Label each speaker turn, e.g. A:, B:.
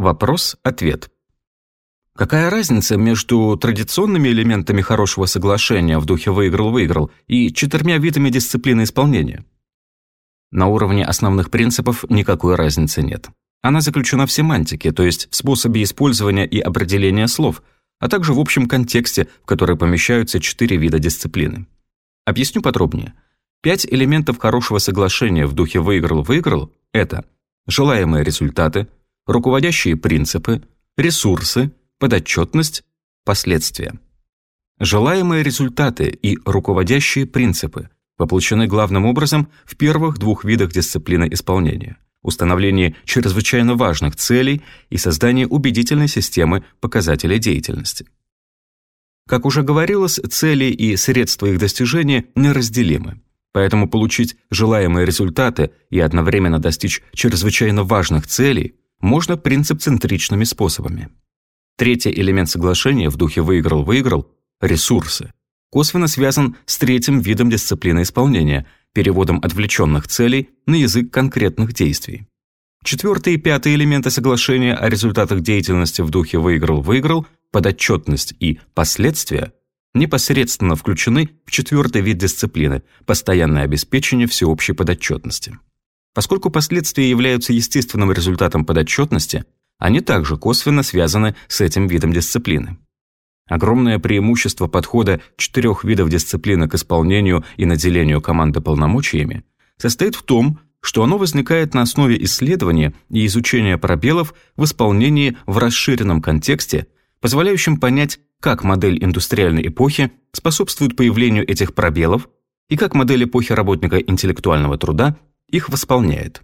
A: Вопрос-ответ. Какая разница между традиционными элементами хорошего соглашения в духе «выиграл-выиграл» и четырьмя видами дисциплины исполнения? На уровне основных принципов никакой разницы нет. Она заключена в семантике, то есть в способе использования и определения слов, а также в общем контексте, в который помещаются четыре вида дисциплины. Объясню подробнее. Пять элементов хорошего соглашения в духе «выиграл-выиграл» — это желаемые результаты, руководящие принципы, ресурсы, подотчетность, последствия. Желаемые результаты и руководящие принципы воплощены главным образом в первых двух видах дисциплины исполнения – установлении чрезвычайно важных целей и создании убедительной системы показателей деятельности. Как уже говорилось, цели и средства их достижения неразделимы. Поэтому получить желаемые результаты и одновременно достичь чрезвычайно важных целей можно принцип-центричными способами. Третий элемент соглашения в духе «выиграл-выиграл» – ресурсы косвенно связан с третьим видом дисциплины исполнения – переводом отвлеченных целей на язык конкретных действий. Четвертый и пятый элементы соглашения о результатах деятельности в духе «выиграл-выиграл», подотчетность и последствия непосредственно включены в четвертый вид дисциплины – постоянное обеспечение всеобщей подотчетности. Поскольку последствия являются естественным результатом подотчетности, они также косвенно связаны с этим видом дисциплины. Огромное преимущество подхода четырех видов дисциплины к исполнению и наделению команды полномочиями состоит в том, что оно возникает на основе исследования и изучения пробелов в исполнении в расширенном контексте, позволяющем понять, как модель индустриальной эпохи способствует появлению этих пробелов и как модель эпохи работника интеллектуального труда их восполняет.